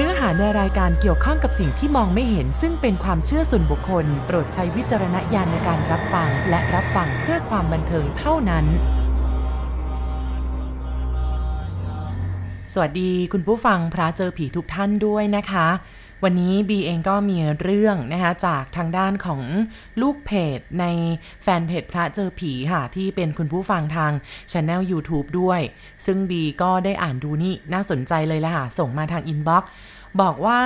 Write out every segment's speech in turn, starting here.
เนื้อหาในรายการเกี่ยวข้องกับสิ่งที่มองไม่เห็น ซึ่งเป็นความเชื่อส่วนบุคคล โปรดใช้วิจารณญาณในการรับฟัง และรับฟังเพื่อความบันเทิงเท่านั้น สวัสดีคุณผู้ฟังพระเจอผีทุกท่านด้วยนะคะ วันนี้บีเองก็มีเรื่องนะคะจากทางด้านของลูกเพจในแฟนเพจพระเจอผีค่ะ ที่เป็นคุณผู้ฟังทางช anel YouTube ด้วย ซึ่งบีก็ได้อ่านดูนี่น่าสนใจเลยละค่ะ ส่งมาทาง inbox บอกว่า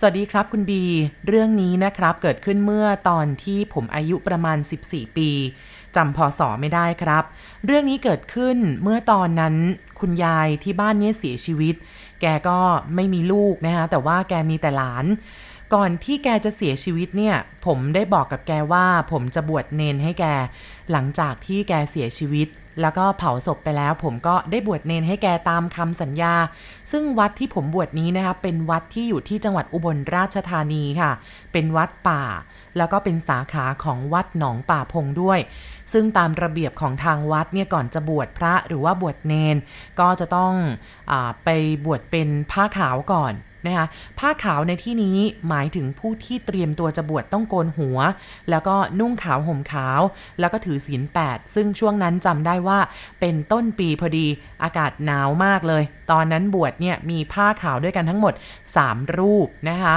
สวัสดีครับคุณบี เรื่องนี้นะครับเกิดขึ้นเมื่อตอนที่ผมอายุประมาณ 14 ปีจำพอสอไม่ได้ครับ เรื่องนี้เกิดขึ้นเมื่อตอนนั้นคุณยายที่บ้านเนี้ยเสียชีวิต แกก็ไม่มีลูกนะคะแต่ว่าแกมีแต่หลาน ก่อนที่แกจะเสียชีวิตเนี่ย ผมได้บอกกับแกว่าผมจะบวชเณรให้แก หลังจากที่แกเสียชีวิต แล้วก็เผาศพไปแล้ว ผมก็ได้บวชเนนให้แกตามคำสัญญา ซึ่งวัดที่ผมบวชนี้นะคะเป็นวัดที่อยู่ที่จังหวัดอุบลราชธานีค่ะ เป็นวัดป่า แล้วก็เป็นสาขาของวัดหนองป่าพงด้วย ซึ่งตามระเบียบของทางวัดเนี่ยก่อนจะบวชพระหรือว่าบวชเนน ก็จะต้องอไปบวชเป็นผ้าขาวก่อนนะคะผ้าขาวในที่นี้หมายถึงผู้ที่เตรียมตัวจะบวชต้องโกนหัว แล้วก็นุ่งขาวห่มขาว แล้วก็ถือศีล8ซึ่งช่วงนั้นจำได้ว่าเป็นต้นปีพอดีอากาศหนาวมากเลย ตอนนั้นบวชเนี่ยมีผ้าขาวด้วยกันทั้งหมด 3 รูปนะคะ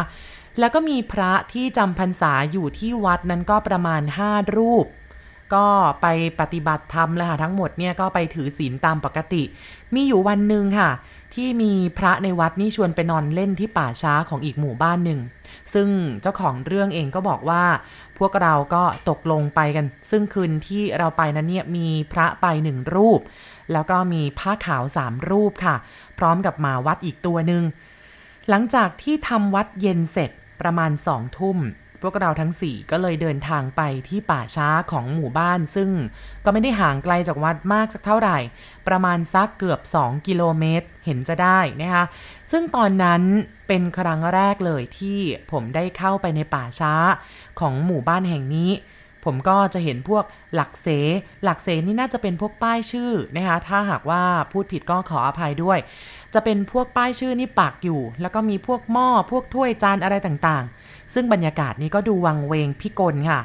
แล้วก็มีพระที่จำพรรษาอยู่ที่วัดนั้นก็ประมาณ 5 รูป ก็ไปปฏิบัติธรรมเลยค่ะทั้งหมดเนี่ยก็ไปถือศีลตามปกติ มีอยู่วันหนึ่งค่ะ ที่มีพระในวัดนี่ชวนไปนอนเล่นที่ป่าช้าของอีกหมู่บ้านหนึ่ง ซึ่งเจ้าของเรื่องเองก็บอกว่า พวกเราก็ตกลงไปกัน ซึ่งคืนที่เราไปนั้นเนี่ยมีพระไปหนึ่งรูป แล้วก็มีผ้าขาวสามรูปค่ะ พร้อมกับหมาวัดอีกตัวหนึ่ง หลังจากที่ทำวัดเย็นเสร็จประมาณสองทุ่ม พวกเราทั้งสี่ก็เลยเดินทางไปที่ป่าช้าของหมู่บ้าน ซึ่งก็ไม่ได้ห่างไกลจากวัดมากสักเท่าไหร่ ประมาณสักเกือบ 2 กิโลเมตรเห็นจะได้นะคะซึ่งตอนนั้นเป็นครั้งแรกเลยที่ผมได้เข้าไปในป่าช้าของหมู่บ้านแห่งนี้ ผมก็จะเห็นพวกหลักเส หลักเสนี่น่าจะเป็นพวกป้ายชื่อนะคะถ้าหากว่าพูดผิดก็ขออภัยด้วย จะเป็นพวกป้ายชื่อนี่ปักอยู่ แล้วก็มีพวกหม้อพวกถ้วยจานอะไรต่างๆ ซึ่งบรรยากาศนี้ก็ดูวังเวงพิกลค่ะ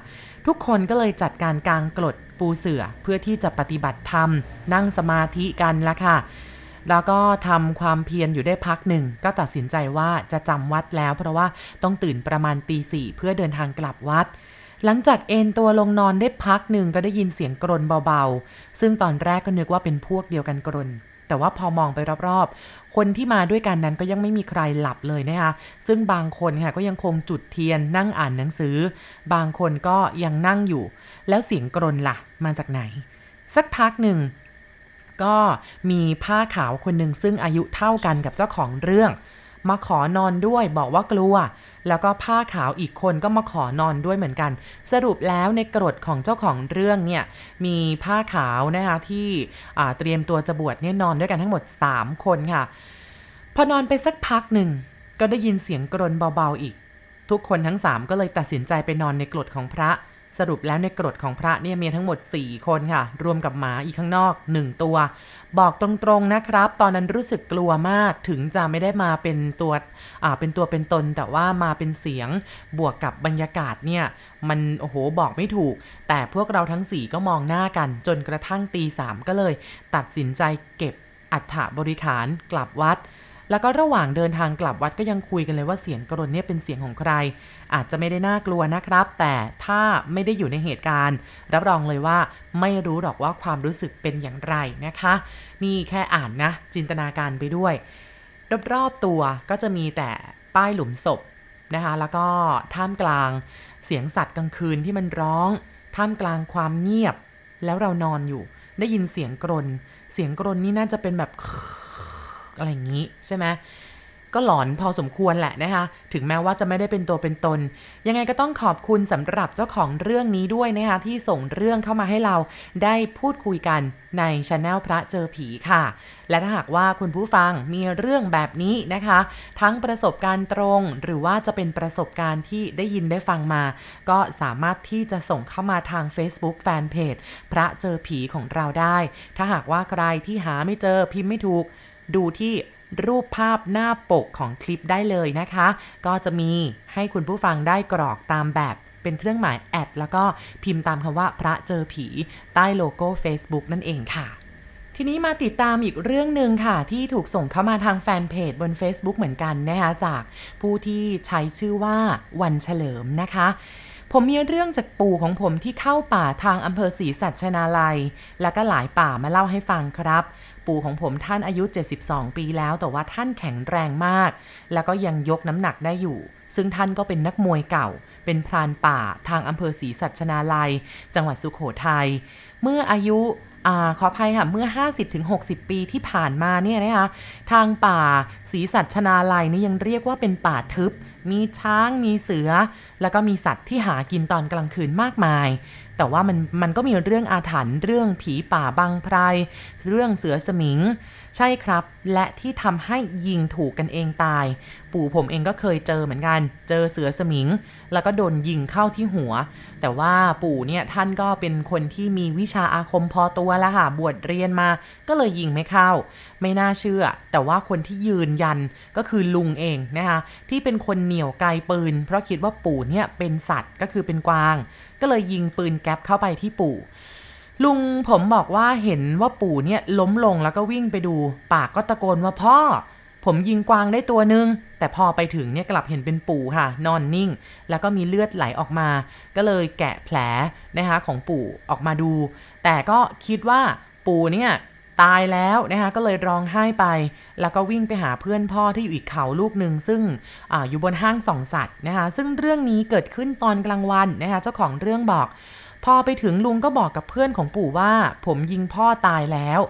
ทุกคนก็เลยจัดการกางกรดปูเสือเพื่อที่จะปฏิบัติธรรม นั่งสมาธิกันละค่ะแล้วก็ทำความเพียรอยู่ได้พักหนึ่ง ก็ตัดสินใจว่าจะจำวัดแล้ว เพราะว่าต้องตื่นประมาณตีสี่เพื่อเดินทางกลับวัด หลังจากเอนตัวลงนอนได้พักหนึ่งก็ได้ยินเสียงกรนเบาๆ ซึ่งตอนแรกก็นึกว่าเป็นพวกเดียวกันกรน แต่ว่าพอมองไปรอบๆ คนที่มาด้วยกันนั้นก็ยังไม่มีใครหลับเลยนะคะ ซึ่งบางคนค่ะก็ยังคงจุดเทียนนั่งอ่านหนังสือ บางคนก็ยังนั่งอยู่ แล้วเสียงกรนล่ะ มาจากไหน สักพักหนึ่งก็มีผ้าขาวคนหนึ่งซึ่งอายุเท่ากันกับเจ้าของเรื่อง มาขอนอนด้วยบอกว่ากลัว แล้วก็ผ้าขาวอีกคนก็มาขอนอนด้วยเหมือนกัน สรุปแล้วในกรดของเจ้าของเรื่องเนี่ยมีผ้าขาวนะคะที่เตรียมตัวจะบวชเนี่ยนอนด้วยกันทั้งหมด 3 คนค่ะ พอนอนไปสักพักหนึ่งก็ได้ยินเสียงกรนเบาๆอีก ทุกคนทั้ง 3 ก็เลยตัดสินใจไปนอนในกรดของพระ สรุปแล้วในกรดของพระเนี่ยมีทั้งหมด 4 คนค่ะ รวมกับหมาอีกข้างนอก 1 ตัว บอกตรงๆนะครับ ตอนนั้นรู้สึกกลัวมากถึงจะไม่ได้มาเป็นตัวอ่าเป็นตัวเป็นตน แต่ว่ามาเป็นเสียงบวกกับบรรยากาศเนี่ย มันโอ้โหบอกไม่ถูก แต่พวกเราทั้ง 4 ก็มองหน้ากัน จนกระทั่งตีสามก็เลย ตัดสินใจเก็บอัฐบริขารกลับวัด แล้วก็ระหว่างเดินทางกลับวัดก็ยังคุยกันเลยว่าเสียงกรนเนี่ยเป็นเสียงของใคร อาจจะไม่ได้น่ากลัวนะครับ แต่ถ้าไม่ได้อยู่ในเหตุการณ์ รับรองเลยว่าไม่รู้หรอกว่าความรู้สึกเป็นอย่างไรนะคะ นี่แค่อ่านนะ จินตนาการไปด้วย รอบๆตัวก็จะมีแต่ป้ายหลุมศพนะคะ แล้วก็ท่ามกลางเสียงสัตว์กลางคืนที่มันร้อง ท่ามกลางความเงียบ แล้วเรานอนอยู่ ได้ยินเสียงกรน เสียงกรนนี่น่าจะเป็นแบบ อะไรอย่างนี้ใช่ไหมก็หลอนพอสมควรแหละนะคะ ถึงแม้ว่าจะไม่ได้เป็นตัวเป็นตน ยังไงก็ต้องขอบคุณสำหรับเจ้าของเรื่องนี้ด้วยนะคะที่ส่งเรื่องเข้ามาให้เราได้พูดคุยกันในช anel พระเจอผีค่ะ และถ้าหากว่าคุณผู้ฟังมีเรื่องแบบนี้นะคะ ทั้งประสบการณ์ตรง หรือว่าจะเป็นประสบการณ์ที่ได้ยินได้ฟังมา ก็สามารถที่จะส่งเข้ามาทาง Facebook Fanpage พระเจอผีของเราได้ ถ้าหากว่าใครที่หาไม่เจอพิมพ์ไม่ถูก ดูที่รูปภาพหน้าปกของคลิปได้เลยนะคะ ก็จะมีให้คุณผู้ฟังได้กรอกตามแบบเป็นเครื่องหมายแอดแล้วก็พิมพ์ตามคำว่าพระเจอผีใต้โลโก้ Facebook นั่นเองค่ะทีนี้มาติดตามอีกเรื่องหนึ่งค่ะ ที่ถูกส่งเข้ามาทางแฟนเพจบน Facebook เหมือนกันนะคะจากผู้ที่ใช้ชื่อว่าวันเฉลิมนะคะ ผมมีเรื่องจากปู่ของผมที่เข้าป่าทางอำเภอศรีสัชนาลัย แล้วก็หลายป่ามาเล่าให้ฟังครับ ปู่ของผมท่านอายุ 72 ปีแล้ว แต่ว่าท่านแข็งแรงมาก แล้วก็ยังยกน้ำหนักได้อยู่ ซึ่งท่านก็เป็นนักมวยเก่า เป็นพรานป่าทางอำเภอศรีสัชนาลัย จังหวัดสุขโขทยัย เมื่ออายุ อขออภัยค่ะเมื่อ 50-60 ปีที่ผ่านมาเนี่ยนะคะทางป่าศรีสัชนาลัยนี่ยังเรียกว่าเป็นป่าทึบ มีช้างมีเสือ แล้วก็มีสัตว์ที่หากินตอนกลางคืนมากมาย แต่ว่ามันมันก็มีเรื่องอาถรรพ์เรื่องผีป่าบังไพรเรื่องเสือสมิง ใช่ครับ และที่ทำให้ยิงถูกกันเองตาย ปู่ผมเองก็เคยเจอเหมือนกัน เจอเสือสมิง แล้วก็โดนยิงเข้าที่หัว แต่ว่าปู่เนี่ยท่านก็เป็นคนที่มีวิชาอาคมพอตัวแล้วค่ะบวชเรียนมา ก็เลยยิงไม่เข้าไม่น่าเชื่อ แต่ว่าคนที่ยืนยันก็คือลุงเองนะคะที่เป็นคนเหนี่ยวไกลปืน เพราะคิดว่าปู่เนี่ยเป็นสัตว์ก็คือเป็นกวาง ก็เลยยิงปืนแก๊ปเข้าไปที่ปู่ลุงผมบอกว่าเห็นว่าปู่เนี่ยล้มลงแล้วก็วิ่งไปดู ปากก็ตะโกนว่าพ่อ ผมยิงกวางได้ตัวหนึ่งแต่พอไปถึงเนี่ยกลับเห็นเป็นปู่ค่ะ นอนนิ่ง แล้วก็มีเลือดไหลออกมา ก็เลยแกะแผลนะคะของปู่ออกมาดู แต่ก็คิดว่าปู่เนี่ย ตายแล้วนะคะก็เลยร้องไห้ไป แล้วก็วิ่งไปหาเพื่อนพ่อที่อยู่อีกเขาลูกหนึ่งซึ่งออยู่บนห้างส่องสัตว์นะคะซึ่งเรื่องนี้เกิดขึ้นตอนกลางวันนะคะเจ้าของเรื่องบอก พอไปถึงลุงก็บอกกับเพื่อนของปู่ว่า ผมยิงพ่อตายแล้ว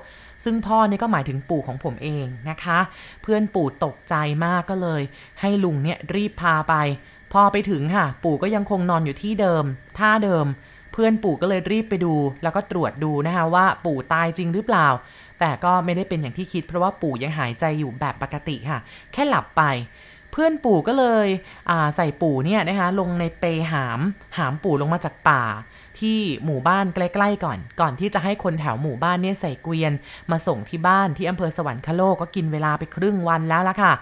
ซึ่งพ่อนี่ก็หมายถึงปู่ของผมเองนะคะ เพื่อนปู่ตกใจมากก็เลย ให้ลุงเนี่ยรีบพาไป พอไปถึงค่ะ ปู่ก็ยังคงนอนอยู่ที่เดิม ท่าเดิม เพื่อนปู่ก็เลยรีบไปดู แล้วก็ตรวจดูนะคะว่าปู่ตายจริงหรือเปล่า แต่ก็ไม่ได้เป็นอย่างที่คิด เพราะว่าปู่ยังหายใจอยู่แบบปกติค่ะ แค่หลับไปเพื่อนปู่ก็เลยใส่ปู่เนี่ยนะคะลงในเปหาม หามปู่ลงมาจากป่า ที่หมู่บ้านใกล้ๆก่อน ก่อนที่จะให้คนแถวหมู่บ้านเนี่ยใส่เกวียน มาส่งที่บ้านที่อำเภอสวรรคโลกก็กินเวลาไปครึ่งวันแล้วล่ะค่ะ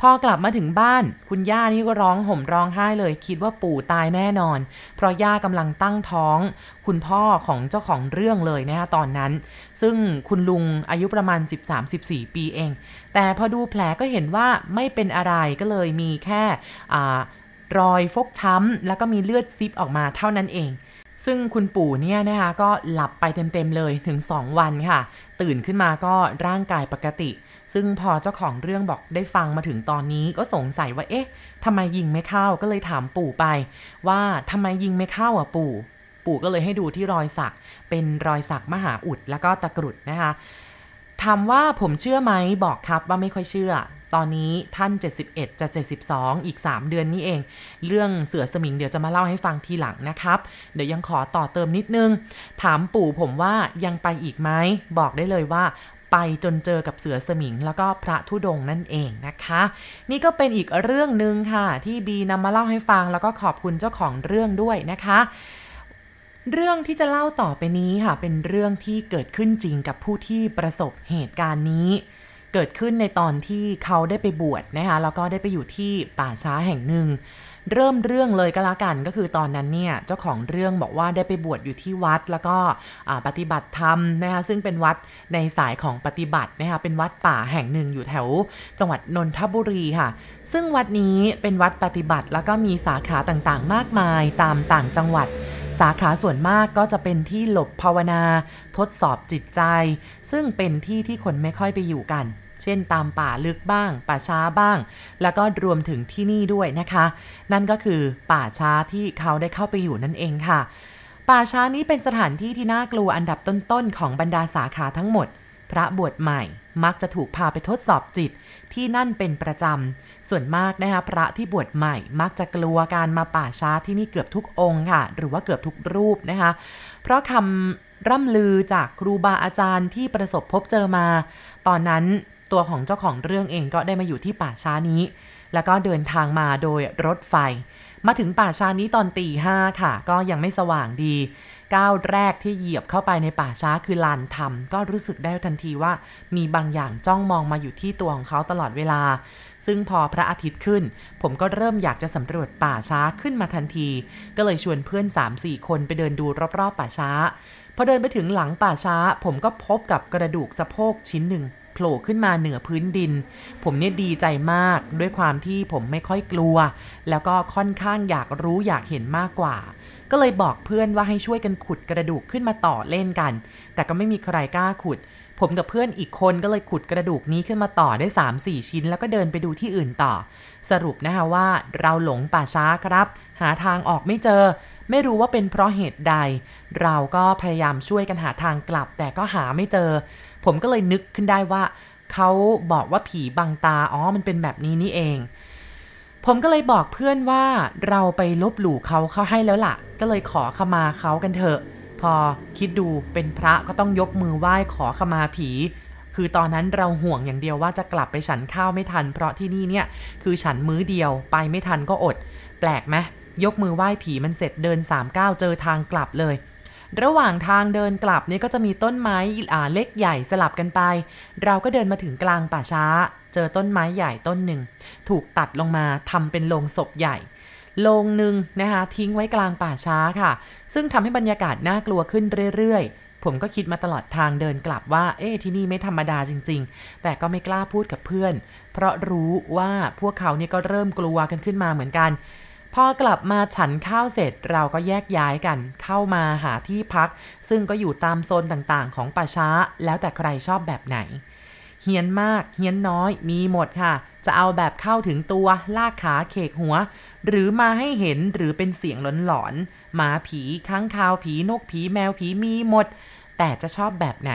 พอกลับมาถึงบ้าน คุณย่านี่ก็ร้องห่มร้องไห้เลย คิดว่าปู่ตายแน่นอน เพราะย่ากำลังตั้งท้อง คุณพ่อของเจ้าของเรื่องเลยนะคะตอนนั้น ซึ่งคุณลุงอายุประมาณ 13-14 ปีเอง แต่พอดูแผลก็เห็นว่าไม่เป็นอะไรก็เลยมีแค่รอยฟกช้ำแล้วก็มีเลือดซิปออกมาเท่านั้นเอง ซึ่งคุณปู่เนี่ยนะคะก็หลับไปเต็มๆเลยถึง 2 วันค่ะ ตื่นขึ้นมาก็ร่างกายปกติ ซึ่งพอเจ้าของเรื่องบอกได้ฟังมาถึงตอนนี้ก็สงสัยว่าเอ๊ะทำไมยิงไม่เข้าก็เลยถามปู่ไป ว่าทำไมยิงไม่เข้าอะปู่ ปู่ก็เลยให้ดูที่รอยสัก เป็นรอยสักมหาอุดแล้วก็ตะกรุดนะคะถามว่าผมเชื่อไหมบอกครับว่าไม่ค่อยเชื่อ ตอนนี้ท่าน 71 จะ 72 อีก 3 เดือนนี้เอง เรื่องเสือสมิงเดี๋ยวจะมาเล่าให้ฟังทีหลังนะครับ เดี๋ยวยังขอต่อเติมนิดนึง ถามปู่ผมว่ายังไปอีกไหม บอกได้เลยว่าไปจนเจอกับเสือสมิงแล้วก็พระธุดงนั่นเองนะคะ นี่ก็เป็นอีกเรื่องหนึ่งค่ะ ที่บีนำมาเล่าให้ฟังแล้วก็ขอบคุณเจ้าของเรื่องด้วยนะคะ เรื่องที่จะเล่าต่อไปนี้ค่ะ เป็นเรื่องที่เกิดขึ้นจริงกับผู้ที่ประสบเหตุการณ์นี้ เกิดขึ้นในตอนที่เขาได้ไปบวชนะคะแล้วก็ได้ไปอยู่ที่ป่าช้าแห่งหนึ่ง เริ่มเรื่องเลยก็แล้วกันก็คือตอนนั้นเนี่ยเจ้าของเรื่องบอกว่าได้ไปบวชอยู่ที่วัดแล้วก็ปฏิบัติธรรมนะคะซึ่งเป็นวัดในสายของปฏิบัตินะคะเป็นวัดป่าแห่งหนึ่งอยู่แถว จังหวัดนนทบุรีค่ะ ซึ่งวัดนี้เป็นวัดปฏิบัติแล้วก็มีสาขาต่างๆ มากมายตามต่างจังหวัด สาขาส่วนมากก็จะเป็นที่หลบภาวนา ทดสอบจิตใจ ซึ่งเป็นที่ที่คนไม่ค่อยไปอยู่กัน เช่นตามป่าลึกบ้าง ป่าช้าบ้าง แล้วก็รวมถึงที่นี่ด้วยนะคะ นั่นก็คือป่าช้าที่เขาได้เข้าไปอยู่นั่นเองค่ะ ป่าช้านี้เป็นสถานที่ที่น่ากลัวอันดับต้นๆของบรรดาสาขาทั้งหมด พระบวชใหม่มักจะถูกพาไปทดสอบจิตที่นั่นเป็นประจำ ส่วนมากนะคะพระที่บวชใหม่ มักจะกลัวการมาป่าช้าที่นี่เกือบทุกองค์ค่ะ หรือว่าเกือบทุกรูปนะคะ เพราะคำร่ำลือจากครูบาอาจารย์ที่ประสบพบเจอมา ตอนนั้น ตัวของเจ้าของเรื่องเองก็ได้มาอยู่ที่ป่าช้านี้ แล้วก็เดินทางมาโดยรถไฟ มาถึงป่าช้านี้ตอนตีห้าค่ะ ก็ยังไม่สว่างดีก้าวแรกที่เหยียบเข้าไปในป่าช้าคือลานธรรม ก็รู้สึกได้ทันทีว่ามีบางอย่างจ้องมองมาอยู่ที่ตัวของเขาตลอดเวลา ซึ่งพอพระอาทิตย์ขึ้น ผมก็เริ่มอยากจะสำรวจป่าช้าขึ้นมาทันที ก็เลยชวนเพื่อน 3-4 คนไปเดินดูรอบๆป่าช้าพอเดินไปถึงหลังป่าช้า ผมก็พบกับกระดูกสะโพกชิ้นหนึ่ง ผล่ขึ้นมาเหนือพื้นดิน ผมเนี่ยดีใจมากด้วยความที่ผมไม่ค่อยกลัว แล้วก็ค่อนข้างอยากรู้อยากเห็นมากกว่า ก็เลยบอกเพื่อนว่าให้ช่วยกันขุดกระดูกขึ้นมาต่อเล่นกัน แต่ก็ไม่มีใครกล้าขุด ผมกับเพื่อนอีกคนก็เลยขุดกระดูกนี้ขึ้นมาต่อได้ 3-4 ชิ้น แล้วก็เดินไปดูที่อื่นต่อ สรุปนะคะว่าเราหลงป่าช้าครับ หาทางออกไม่เจอ ไม่รู้ว่าเป็นเพราะเหตุใด เราก็พยายามช่วยกันหาทางกลับ แต่ก็หาไม่เจอ ผมก็เลยนึกขึ้นได้ว่าเขาบอกว่าผีบังตา อ๋อ มันเป็นแบบนี้นี่เอง ผมก็เลยบอกเพื่อนว่าเราไปลบหลู่เขาเขาให้แล้วละ่ะ ก็เลยขอขมาเขากันเถอะ พอคิดดูเป็นพระก็ต้องยกมือไหว้ขอขมาผี คือตอนนั้นเราห่วงอย่างเดียวว่าจะกลับไปฉันข้าวไม่ทัน เพราะที่นี่เนี่ยคือฉันมื้อเดียวไปไม่ทันก็อด แปลกไหมยกมือไหว้ผีมันเสร็จเดิน3ามก้าวเจอทางกลับเลย ระหว่างทางเดินกลับนี่ก็จะมีต้นไม้อ่าเล็กใหญ่สลับกันไป เราก็เดินมาถึงกลางป่าช้า เจอต้นไม้ใหญ่ต้นหนึ่ง ถูกตัดลงมาทำเป็นโลงศพใหญ่ โลงหนึ่งนะคะทิ้งไว้กลางป่าช้าค่ะ ซึ่งทำให้บรรยากาศน่ากลัวขึ้นเรื่อยๆ ผมก็คิดมาตลอดทางเดินกลับว่า เอ๊ที่นี่ไม่ธรรมดาจริง ๆ แต่ก็ไม่กล้าพูดกับเพื่อน เพราะรู้ว่าพวกเขาเนี่ยก็เริ่มกลัวกันขึ้นมาเหมือนกันพอกลับมาฉันข้าวเสร็จเราก็แยกย้ายกัน เข้ามาหาที่พัก ซึ่งก็อยู่ตามโซนต่างๆ ของป่าช้า แล้วแต่ใครชอบแบบไหน เฮียนมาก เฮียนน้อยมีหมดค่ะ จะเอาแบบเข้าถึงตัว ลากขาเขกหัว หรือมาให้เห็นหรือเป็นเสียงหลอนๆหมาผีค้างคาวผีนกผีแมวผีมีหมด แต่จะชอบแบบไหน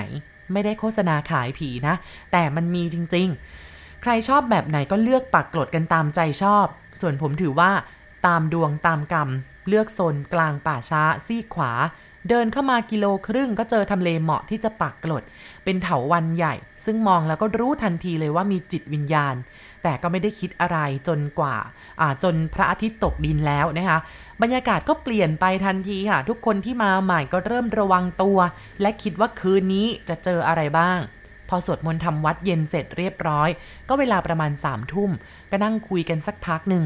ไม่ได้โฆษณาขายผีนะ แต่มันมีจริงๆ ใครชอบแบบไหนก็เลือกปักกลดกันตามใจชอบ ส่วนผมถือว่า ตามดวงตามกรรม เลือกโซนกลางป่าช้าซีกขวา เดินเข้ามากิโลครึ่งก็เจอทำเลเหมาะที่จะปักกลด เป็นเถาวันใหญ่ ซึ่งมองแล้วก็รู้ทันทีเลยว่ามีจิตวิญญาณ แต่ก็ไม่ได้คิดอะไรจนกว่าจนพระอาทิตย์ตกดินแล้วนะคะบรรยากาศก็เปลี่ยนไปทันทีค่ะ ทุกคนที่มาใหม่ก็เริ่มระวังตัว และคิดว่าคืนนี้จะเจออะไรบ้างพอสวดมนต์ทำวัดเย็นเสร็จเรียบร้อย ก็เวลาประมาณสามทุ่ม ก็นั่งคุยกันสักพักหนึ่ง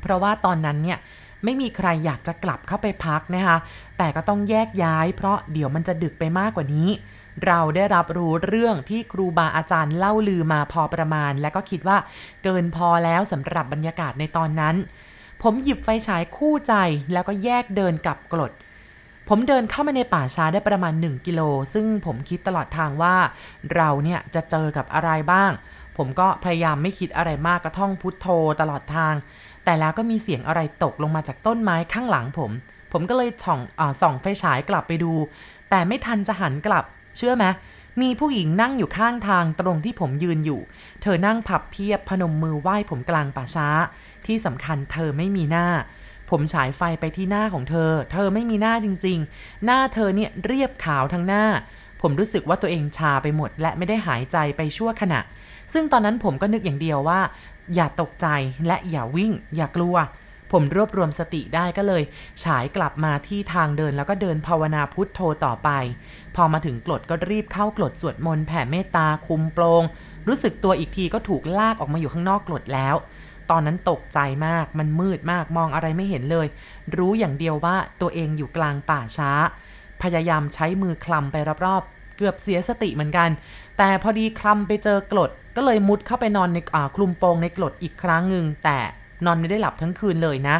เพราะว่าตอนนั้นเนี่ย ไม่มีใครอยากจะกลับเข้าไปพักนะคะ แต่ก็ต้องแยกย้ายเพราะเดี๋ยวมันจะดึกไปมากกว่านี้ เราได้รับรู้เรื่องที่ครูบาอาจารย์เล่าลือมาพอประมาณ และก็คิดว่าเกินพอแล้วสำหรับบรรยากาศในตอนนั้น ผมหยิบไฟฉายคู่ใจแล้วก็แยกเดินกลับกรดผมเดินเข้ามาในป่าช้าได้ประมาณ 1 กิโล ซึ่งผมคิดตลอดทางว่า เราเนี่ยจะเจอกับอะไรบ้าง ผมก็พยายามไม่คิดอะไรมากก็ท่องพุทโธตลอดทาง แต่แล้วก็มีเสียงอะไรตกลงมาจากต้นไม้ข้างหลังผม ผมก็เลยช่องอส่องไฟฉายกลับไปดู แต่ไม่ทันจะหันกลับ เชื่อไหมมีผู้หญิงนั่งอยู่ข้างทางตรงที่ผมยืนอยู่ เธอนั่งพับเพียบพนมมือไหว้ผมกลางป่าช้า ที่สำคัญเธอไม่มีหน้า ผมฉายไฟไปที่หน้าของเธอ เธอไม่มีหน้าจริง ๆ หน้าเธอเนี่ยเรียบขาวทั้งหน้า ผมรู้สึกว่าตัวเองชาไปหมด และไม่ได้หายใจไปชั่วขณะ ซึ่งตอนนั้นผมก็นึกอย่างเดียวว่า อย่าตกใจและอย่าวิ่ง อย่ากลัว ผมรวบรวมสติได้ก็เลย ฉายกลับมาที่ทางเดินแล้วก็เดินภาวนาพุทโธต่อไป พอมาถึงกรดก็รีบเข้ากรดสวดมนต์แผ่เมตตาคุมโปรงรู้สึกตัวอีกทีก็ถูกลากออกมาอยู่ข้างนอกกรดแล้วตอนนั้นตกใจมาก มันมืดมาก มองอะไรไม่เห็นเลย รู้อย่างเดียวว่าตัวเองอยู่กลางป่าช้า พยายามใช้มือคลำไปรอบๆ เกือบเสียสติเหมือนกัน แต่พอดีคลำไปเจอกรดก็เลยมุดเข้าไปนอนในคลุมโปงในกรดอีกครั้งหนึ่งแต่นอนไม่ได้หลับทั้งคืนเลยนะ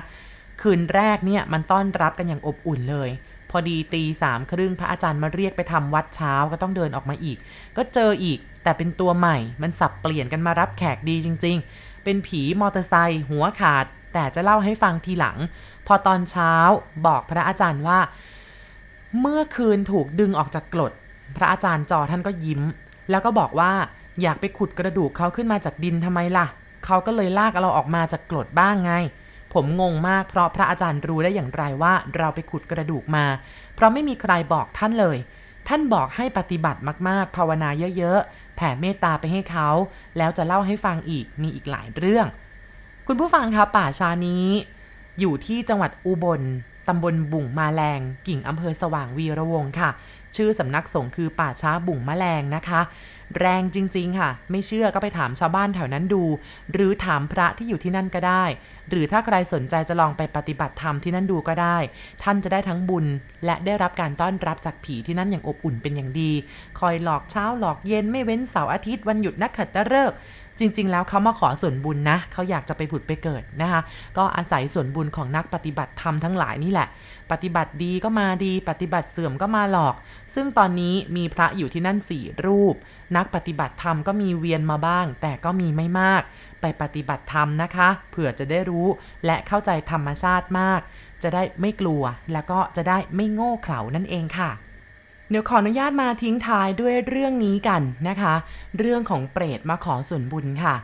คืนแรกเนี่ยมันต้อนรับกันอย่างอบอุ่นเลย พอดีตีสามครึ่งพระอาจารย์มาเรียกไปทำวัดเช้าก็ต้องเดินออกมาอีก ก็เจออีกแต่เป็นตัวใหม่มันสับเปลี่ยนกันมารับแขกดีจริง ๆ เป็นผีมอเตอร์ไซค์หัวขาด แต่จะเล่าให้ฟังทีหลัง พอตอนเช้าบอกพระอาจารย์ว่า เมื่อคืนถูกดึงออกจากกรดพระอาจารย์จอท่านก็ยิ้ม แล้วก็บอกว่าอยากไปขุดกระดูกเขาขึ้นมาจากดินทำไมล่ะ เขาก็เลยลากเราออกมาจากกรดบ้างไง ผมงงมากเพราะพระอาจารย์รู้ได้อย่างไรว่าเราไปขุดกระดูกมา เพราะไม่มีใครบอกท่านเลย ท่านบอกให้ปฏิบัติมากๆ ภาวนาเยอะๆ แผ่เมตตาไปให้เขา แล้วจะเล่าให้ฟังอีกมีอีกหลายเรื่อง คุณผู้ฟังคะป่าชานี้ อยู่ที่จังหวัดอุบล ตำบลบุ่งมาแรงกิ่งอำเภอสว่างวีระวงค่ะ ชื่อสำนักสงฆ์คือป่าช้าบุ่งมะแรงนะคะ แรงจริงๆค่ะ ไม่เชื่อก็ไปถามชาวบ้านแถวนั้นดู หรือถามพระที่อยู่ที่นั่นก็ได้ หรือถ้าใครสนใจจะลองไปปฏิบัติธรรมที่นั่นดูก็ได้ ท่านจะได้ทั้งบุญ และได้รับการต้อนรับจากผีที่นั่นอย่างอบอุ่นเป็นอย่างดี คอยหลอกเช้าหลอกเย็นไม่เว้นเสาร์อาทิตย์วันหยุดนักขัตฤกษ์ จริง ๆ แล้วเขามาขอส่วนบุญนะเขาอยากจะไปผุดไปเกิดนะคะ ก็อาศัยส่วนบุญของนักปฏิบัติธรรมทั้งหลายนี่แหละ ปฏิบัติดีก็มาดี ปฏิบัติเสื่อมก็มาหลอก ซึ่งตอนนี้มีพระอยู่ที่นั่นสี่รูป นักปฏิบัติธรรมก็มีเวียนมาบ้าง แต่ก็มีไม่มาก ไปปฏิบัติธรรมนะคะเผื่อจะได้รู้และเข้าใจธรรมชาติมาก จะได้ไม่กลัวแล้วก็จะได้ไม่โง่เขลานั่นเองค่ะ เดี๋ยวขออนุญาตมาทิ้งท้ายด้วยเรื่องนี้กันนะคะ เรื่องของเปรตมาขอส่วนบุญค่ะ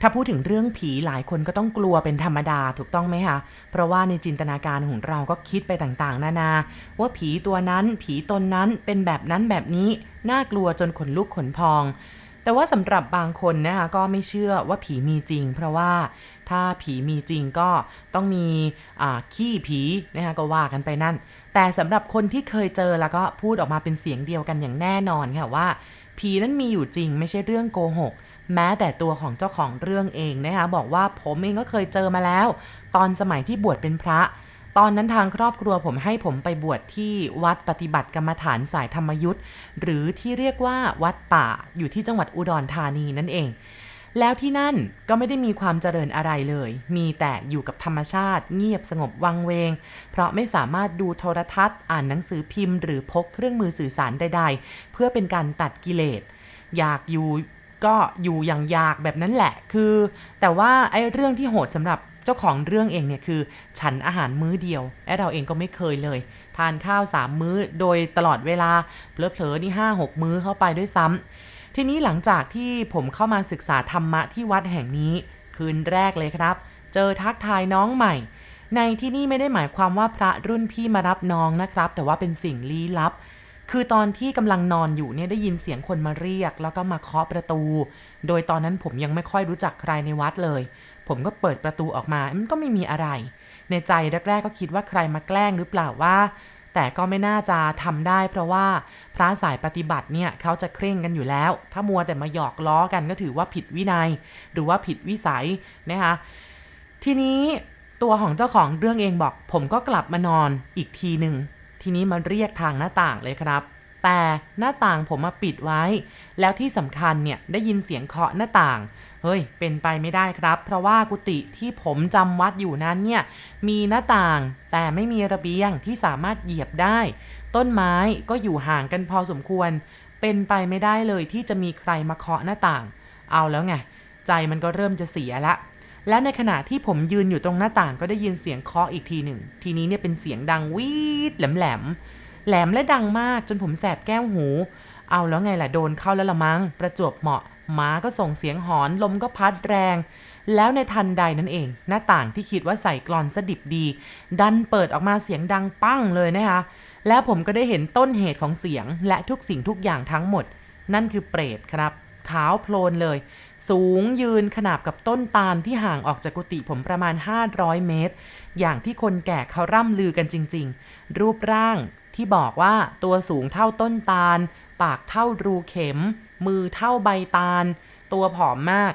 ถ้าพูดถึงเรื่องผีหลายคนก็ต้องกลัวเป็นธรรมดาถูกต้องไหมคะเพราะว่าในจินตนาการของเราก็คิดไปต่างๆ นานา ว่าผีตัวนั้นผีตนนั้นเป็นแบบนั้นแบบนี้น่ากลัวจนขนลุกขนพอง แต่ว่าสำหรับบางคนนะคะก็ไม่เชื่อว่าผีมีจริง เพราะว่าถ้าผีมีจริงก็ต้องมีขี้ผีนะคะก็ว่ากันไปนั่น แต่สำหรับคนที่เคยเจอแล้วก็พูดออกมาเป็นเสียงเดียวกันอย่างแน่นอนค่ะว่า ผีนั้นมีอยู่จริงไม่ใช่เรื่องโกหก แม้แต่ตัวของเจ้าของเรื่องเองนะคะบอกว่าผมเองก็เคยเจอมาแล้ว ตอนสมัยที่บวชเป็นพระ ตอนนั้นทางครอบครัวผมให้ผมไปบวชที่วัดปฏิบัติกรรมฐานสายธรรมยุทธ์หรือที่เรียกว่าวัดป่าอยู่ที่จังหวัดอุดรธานีนั่นเอง แล้วที่นั่นก็ไม่ได้มีความเจริญอะไรเลย มีแต่อยู่กับธรรมชาติ เงียบสงบวังเวง เพราะไม่สามารถดูโทรทัศน์ อ่านหนังสือพิมพ์ หรือพกเครื่องมือสื่อสารใด ๆ เพื่อเป็นการตัดกิเลสอยากอยู่ก็อยู่อย่างอยากแบบนั้นแหละ คือ แต่ว่าไอ้เรื่องที่โหดสำหรับ เจ้าของเรื่องเองเนี่ยคือ ฉันอาหารมื้อเดียวไอ้เราเองก็ไม่เคยเลย ทานข้าวสามมื้อโดยตลอดเวลาเพลอๆนี่ห้าหกมื้อเข้าไปด้วยซ้ำทีนี้หลังจากที่ผมเข้ามาศึกษาธรรมะที่วัดแห่งนี้ คืนแรกเลยครับ เจอทักทายน้องใหม่ ในที่นี่ไม่ได้หมายความว่าพระรุ่นพี่มารับน้องนะครับ แต่ว่าเป็นสิ่งลี้ลับคือตอนที่กำลังนอนอยู่เนี่ยได้ยินเสียงคนมาเรียก แล้วก็มาเคาะประตู โดยตอนนั้นผมยังไม่ค่อยรู้จักใครในวัดเลย ผมก็เปิดประตูออกมา มันก็ไม่มีอะไร ในใจแรก ๆ ก็คิดว่าใครมาแกล้งหรือเปล่าว่า แต่ก็ไม่น่าจะทำได้ เพราะว่าพระสายปฏิบัติเนี่ยเขาจะเคร่งกันอยู่แล้ว ถ้ามัวแต่มาหยอกล้อกันก็ถือว่าผิดวินัย หรือว่าผิดวิสัยนะคะ ทีนี้ตัวของเจ้าของเรื่องเองบอก ผมก็กลับมานอนอีกทีหนึ่งทีนี้มาเรียกทางหน้าต่างเลยครับ แต่หน้าต่างผมมาปิดไว้ แล้วที่สำคัญเนี่ยได้ยินเสียงเคาะหน้าต่าง เฮ้ย เป็นไปไม่ได้ครับ เพราะว่ากุฏิที่ผมจำวัดอยู่นั้นเนี่ยมีหน้าต่างแต่ไม่มีระเบียงที่สามารถเหยียบได้ ต้นไม้ก็อยู่ห่างกันพอสมควร เป็นไปไม่ได้เลยที่จะมีใครมาเคาะหน้าต่าง เอาแล้วไงใจมันก็เริ่มจะเสียละแล้วในขณะที่ผมยืนอยู่ตรงหน้าต่างก็ได้ยินเสียงเคาะอีกทีหนึ่ง ทีนี้เนี่ยเป็นเสียงดังวีดแหลมแหลม แหลมและดังมากจนผมแสบแก้วหู เอาแล้วไงล่ะโดนเข้าแล้วละมัง้งประจวบเหมาะหมาก็ส่งเสียงหอนลมก็พัดแรง แล้วในทันใดนั่นเอง หน้าต่างที่คิดว่าใส่กรอนสดิบดี ดันเปิดออกมาเสียงดังปั้งเลยนะคะแล้วผมก็ได้เห็นต้นเหตุของเสียง และทุกสิ่งทุกอย่างทั้งหมด นั่นคือเปรตครับขาวโพลนเลย สูงยืนขนาบกับต้นตาลที่ห่างออกจากกุฏิผมประมาณ 500 เมตร อย่างที่คนแก่เขาร่ำลือกันจริง ๆ รูปร่าง ที่บอกว่าตัวสูงเท่าต้นตาล ปากเท่ารูเข็ม มือเท่าใบตาล ตัวผอมมาก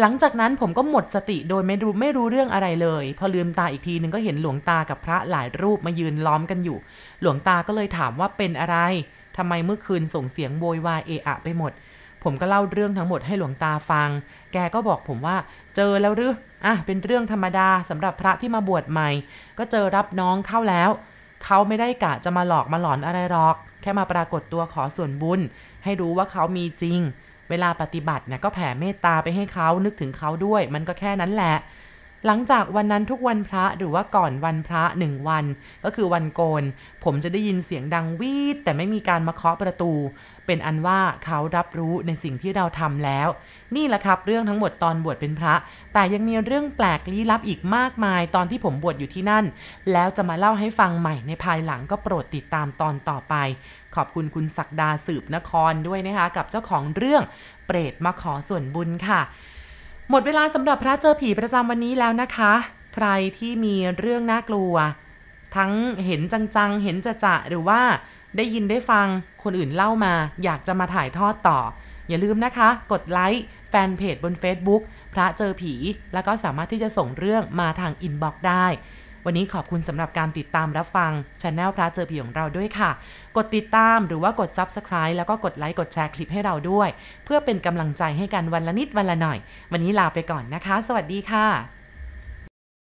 หลังจากนั้นผมก็หมดสติโดยไม่รู้ไม่รู้เรื่องอะไรเลย พอลืมตาอีกทีนึงก็เห็นหลวงตากับพระหลายรูปมายืนล้อมกันอยู่ หลวงตาก็เลยถามว่าเป็นอะไรทำไมเมื่อคืนส่งเสียงโวยวายเอะอะไปหมด ผมก็เล่าเรื่องทั้งหมดให้หลวงตาฟัง แกก็บอกผมว่า เจอแล้วหรืออะเป็นเรื่องธรรมดาสำหรับพระที่มาบวชใหม่ ก็เจอรับน้องเข้าแล้ว เขาไม่ได้กะจะมาหลอกมาหลอนอะไรหรอก แค่มาปรากฏตัวขอส่วนบุญ ให้รู้ว่าเขามีจริง เวลาปฏิบัติเนี่ยก็แผ่เมตตาไปให้เขานึกถึงเขาด้วย มันก็แค่นั้นแหละ หลังจากวันนั้นทุกวันพระหรือว่าก่อนวันพระหนึ่งวัน ก็คือวันโกน ผมจะได้ยินเสียงดังวีดแต่ไม่มีการมาเคาะประตู เป็นอันว่าเขารับรู้ในสิ่งที่เราทำแล้ว นี่แหละครับเรื่องทั้งหมดตอนบวชเป็นพระ แต่ยังมีเรื่องแปลกลี้ลับอีกมากมายตอนที่ผมบวชอยู่ที่นั่น แล้วจะมาเล่าให้ฟังใหม่ในภายหลังก็โปรดติดตามตอนต่อไป ขอบคุณคุณศักดาสืบนครด้วยนะคะกับเจ้าของเรื่องเปรตมาขอส่วนบุญค่ะ หมดเวลาสำหรับพระเจอผีประจำวันนี้แล้วนะคะ ใครที่มีเรื่องน่ากลัว ทั้งเห็นจังๆ เห็นจะจะหรือว่าได้ยินได้ฟังคนอื่นเล่ามา อยากจะมาถ่ายทอดต่อ อย่าลืมนะคะ กดไลค์แฟนเพจบน Facebook พระเจอผี แล้วก็สามารถที่จะส่งเรื่องมาทาง inbox ได้ วันนี้ขอบคุณสำหรับการติดตามรับฟังช anel พระเจอผีของเราด้วยค่ะ กดติดตามหรือว่ากด Subscribe แล้วก็กดไลค์กดแชร์คลิปให้เราด้วย เพื่อเป็นกำลังใจให้กันวันละนิดวันละหน่อย วันนี้ลาไปก่อนนะคะ สวัสดีค่ะ